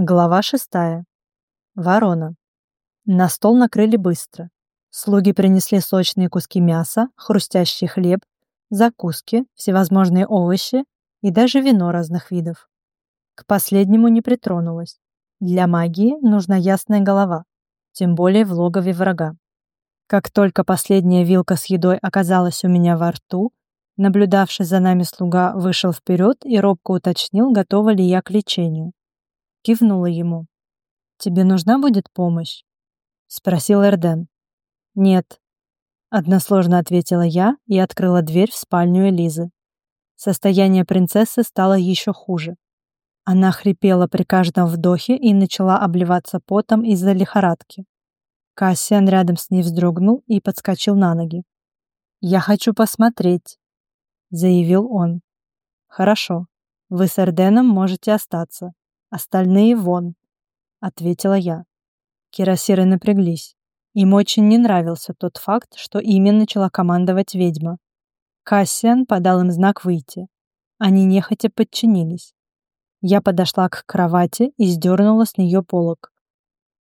Глава шестая. Ворона. На стол накрыли быстро. Слуги принесли сочные куски мяса, хрустящий хлеб, закуски, всевозможные овощи и даже вино разных видов. К последнему не притронулась. Для магии нужна ясная голова, тем более в логове врага. Как только последняя вилка с едой оказалась у меня во рту, наблюдавший за нами слуга вышел вперед и робко уточнил, готова ли я к лечению. Кивнула ему. «Тебе нужна будет помощь?» — спросил Эрден. «Нет», — односложно ответила я и открыла дверь в спальню Элизы. Состояние принцессы стало еще хуже. Она хрипела при каждом вдохе и начала обливаться потом из-за лихорадки. Кассиан рядом с ней вздрогнул и подскочил на ноги. «Я хочу посмотреть», — заявил он. «Хорошо, вы с Эрденом можете остаться. Остальные вон», — ответила я. Кирасиры напряглись. Им очень не нравился тот факт, что ими начала командовать ведьма. Кассиан подал им знак выйти. Они нехотя подчинились. Я подошла к кровати и сдернула с нее полог.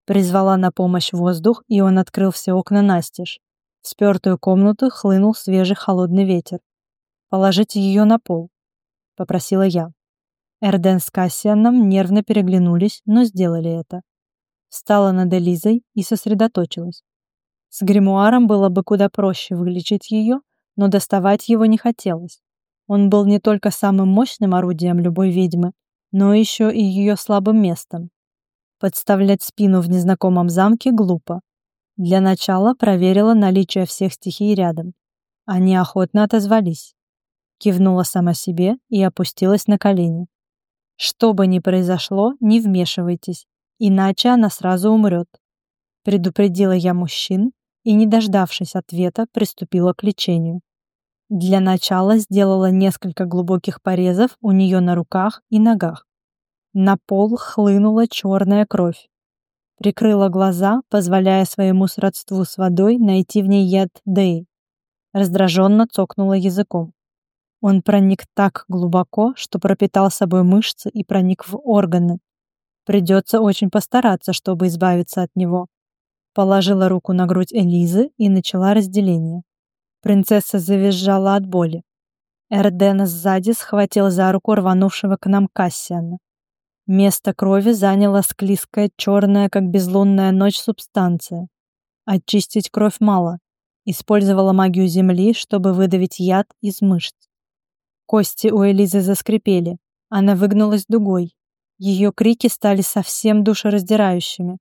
Призвала на помощь воздух, и он открыл все окна настежь. В спертую комнату хлынул свежий холодный ветер. «Положите ее на пол», — попросила я. Эрден с Кассианом нервно переглянулись, но сделали это. Встала над Элизой и сосредоточилась. С гримуаром было бы куда проще вылечить ее, но доставать его не хотелось. Он был не только самым мощным орудием любой ведьмы, но еще и ее слабым местом. Подставлять спину в незнакомом замке глупо. Для начала проверила наличие всех стихий рядом. Они охотно отозвались. Кивнула сама себе и опустилась на колени. Что бы ни произошло, не вмешивайтесь, иначе она сразу умрет. Предупредила я мужчин и, не дождавшись ответа, приступила к лечению. Для начала сделала несколько глубоких порезов у нее на руках и ногах. На пол хлынула черная кровь. Прикрыла глаза, позволяя своему сродству с водой найти в ней яд Дэй. Раздраженно цокнула языком. Он проник так глубоко, что пропитал собой мышцы и проник в органы. Придется очень постараться, чтобы избавиться от него. Положила руку на грудь Элизы и начала разделение. Принцесса завизжала от боли. Эрдена сзади схватил за руку рванувшего к нам Кассиана. Место крови заняла склизкая, черная, как безлунная ночь, субстанция. Очистить кровь мало. Использовала магию земли, чтобы выдавить яд из мышц. Кости у Элизы заскрипели. Она выгнулась дугой. Ее крики стали совсем душераздирающими.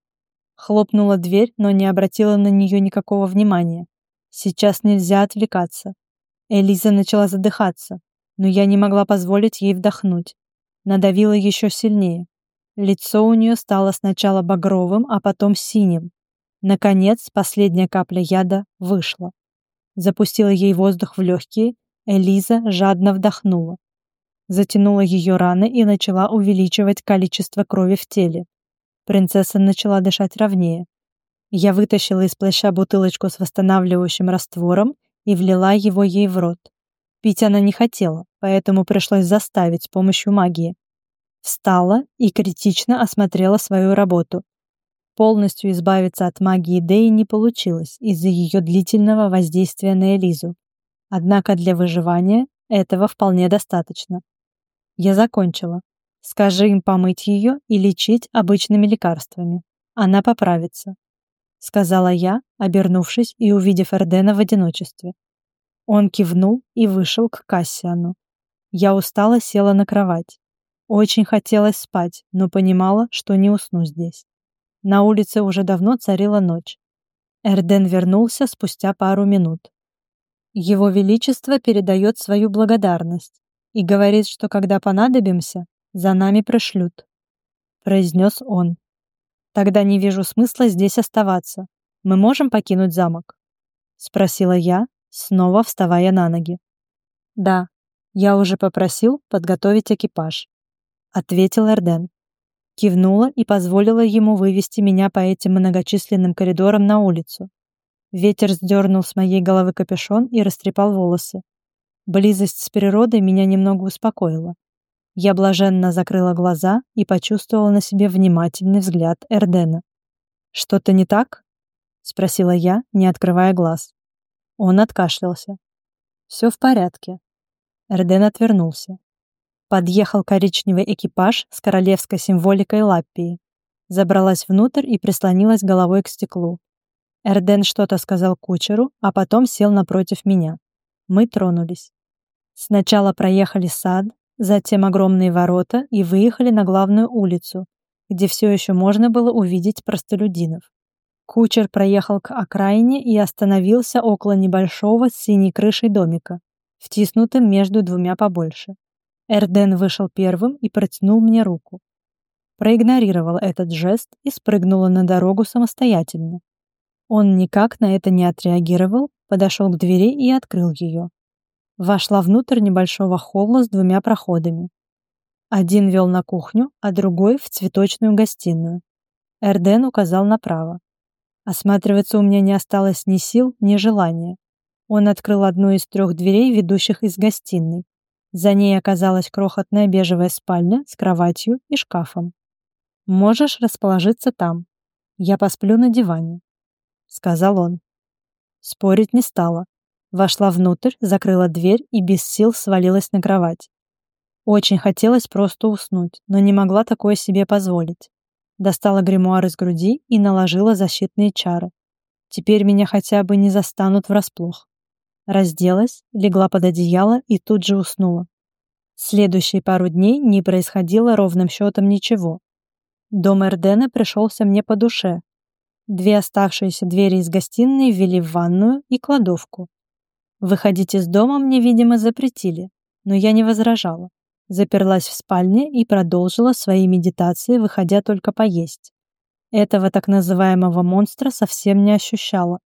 Хлопнула дверь, но не обратила на нее никакого внимания. Сейчас нельзя отвлекаться. Элиза начала задыхаться, но я не могла позволить ей вдохнуть. Надавила еще сильнее. Лицо у нее стало сначала багровым, а потом синим. Наконец, последняя капля яда вышла. Запустила ей воздух в легкие, Элиза жадно вдохнула. Затянула ее раны и начала увеличивать количество крови в теле. Принцесса начала дышать ровнее. Я вытащила из плаща бутылочку с восстанавливающим раствором и влила его ей в рот. Пить она не хотела, поэтому пришлось заставить с помощью магии. Встала и критично осмотрела свою работу. Полностью избавиться от магии Дэи не получилось из-за ее длительного воздействия на Элизу. Однако для выживания этого вполне достаточно. Я закончила. Скажи им помыть ее и лечить обычными лекарствами. Она поправится. Сказала я, обернувшись и увидев Эрдена в одиночестве. Он кивнул и вышел к Кассиану. Я устала села на кровать. Очень хотелось спать, но понимала, что не усну здесь. На улице уже давно царила ночь. Эрден вернулся спустя пару минут. Его Величество передает свою благодарность и говорит, что когда понадобимся, за нами пришлют», — произнес он. «Тогда не вижу смысла здесь оставаться. Мы можем покинуть замок?» — спросила я, снова вставая на ноги. «Да, я уже попросил подготовить экипаж», — ответил Эрден. Кивнула и позволила ему вывести меня по этим многочисленным коридорам на улицу. Ветер сдернул с моей головы капюшон и растрепал волосы. Близость с природой меня немного успокоила. Я блаженно закрыла глаза и почувствовала на себе внимательный взгляд Эрдена. «Что-то не так?» — спросила я, не открывая глаз. Он откашлялся. «Все в порядке». Эрден отвернулся. Подъехал коричневый экипаж с королевской символикой Лаппии. Забралась внутрь и прислонилась головой к стеклу. Эрден что-то сказал кучеру, а потом сел напротив меня. Мы тронулись. Сначала проехали сад, затем огромные ворота и выехали на главную улицу, где все еще можно было увидеть простолюдинов. Кучер проехал к окраине и остановился около небольшого с синей крышей домика, втиснутым между двумя побольше. Эрден вышел первым и протянул мне руку. Проигнорировал этот жест и спрыгнула на дорогу самостоятельно. Он никак на это не отреагировал, подошел к двери и открыл ее. Вошла внутрь небольшого холла с двумя проходами. Один вел на кухню, а другой — в цветочную гостиную. Эрден указал направо. Осматриваться у меня не осталось ни сил, ни желания. Он открыл одну из трех дверей, ведущих из гостиной. За ней оказалась крохотная бежевая спальня с кроватью и шкафом. «Можешь расположиться там. Я посплю на диване», — сказал он. Спорить не стала. Вошла внутрь, закрыла дверь и без сил свалилась на кровать. Очень хотелось просто уснуть, но не могла такое себе позволить. Достала гримуар из груди и наложила защитные чары. Теперь меня хотя бы не застанут врасплох. Разделась, легла под одеяло и тут же уснула. Следующие пару дней не происходило ровным счетом ничего. Дом Эрдена пришелся мне по душе. Две оставшиеся двери из гостиной ввели в ванную и кладовку. Выходить из дома мне, видимо, запретили, но я не возражала. Заперлась в спальне и продолжила свои медитации, выходя только поесть. Этого так называемого монстра совсем не ощущала.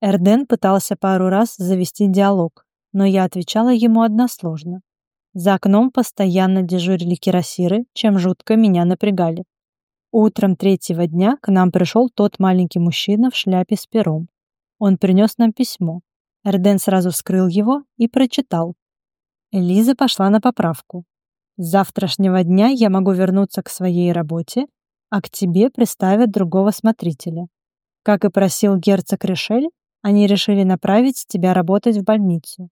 Эрден пытался пару раз завести диалог, но я отвечала ему односложно. За окном постоянно дежурили кирасиры, чем жутко меня напрягали. Утром третьего дня к нам пришел тот маленький мужчина в шляпе с пером. Он принес нам письмо. Эрден сразу вскрыл его и прочитал. Элиза пошла на поправку. С завтрашнего дня я могу вернуться к своей работе, а к тебе приставят другого смотрителя. Как и просил герцог Решель, они решили направить тебя работать в больницу.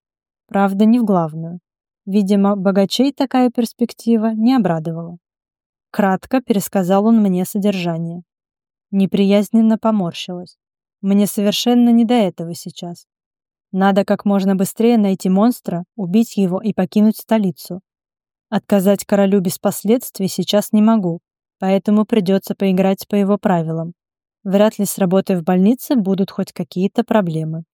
Правда, не в главную. Видимо, богачей такая перспектива не обрадовала. Кратко пересказал он мне содержание. Неприязненно поморщилась. Мне совершенно не до этого сейчас. Надо как можно быстрее найти монстра, убить его и покинуть столицу. Отказать королю без последствий сейчас не могу, поэтому придется поиграть по его правилам. Вряд ли с работой в больнице будут хоть какие-то проблемы.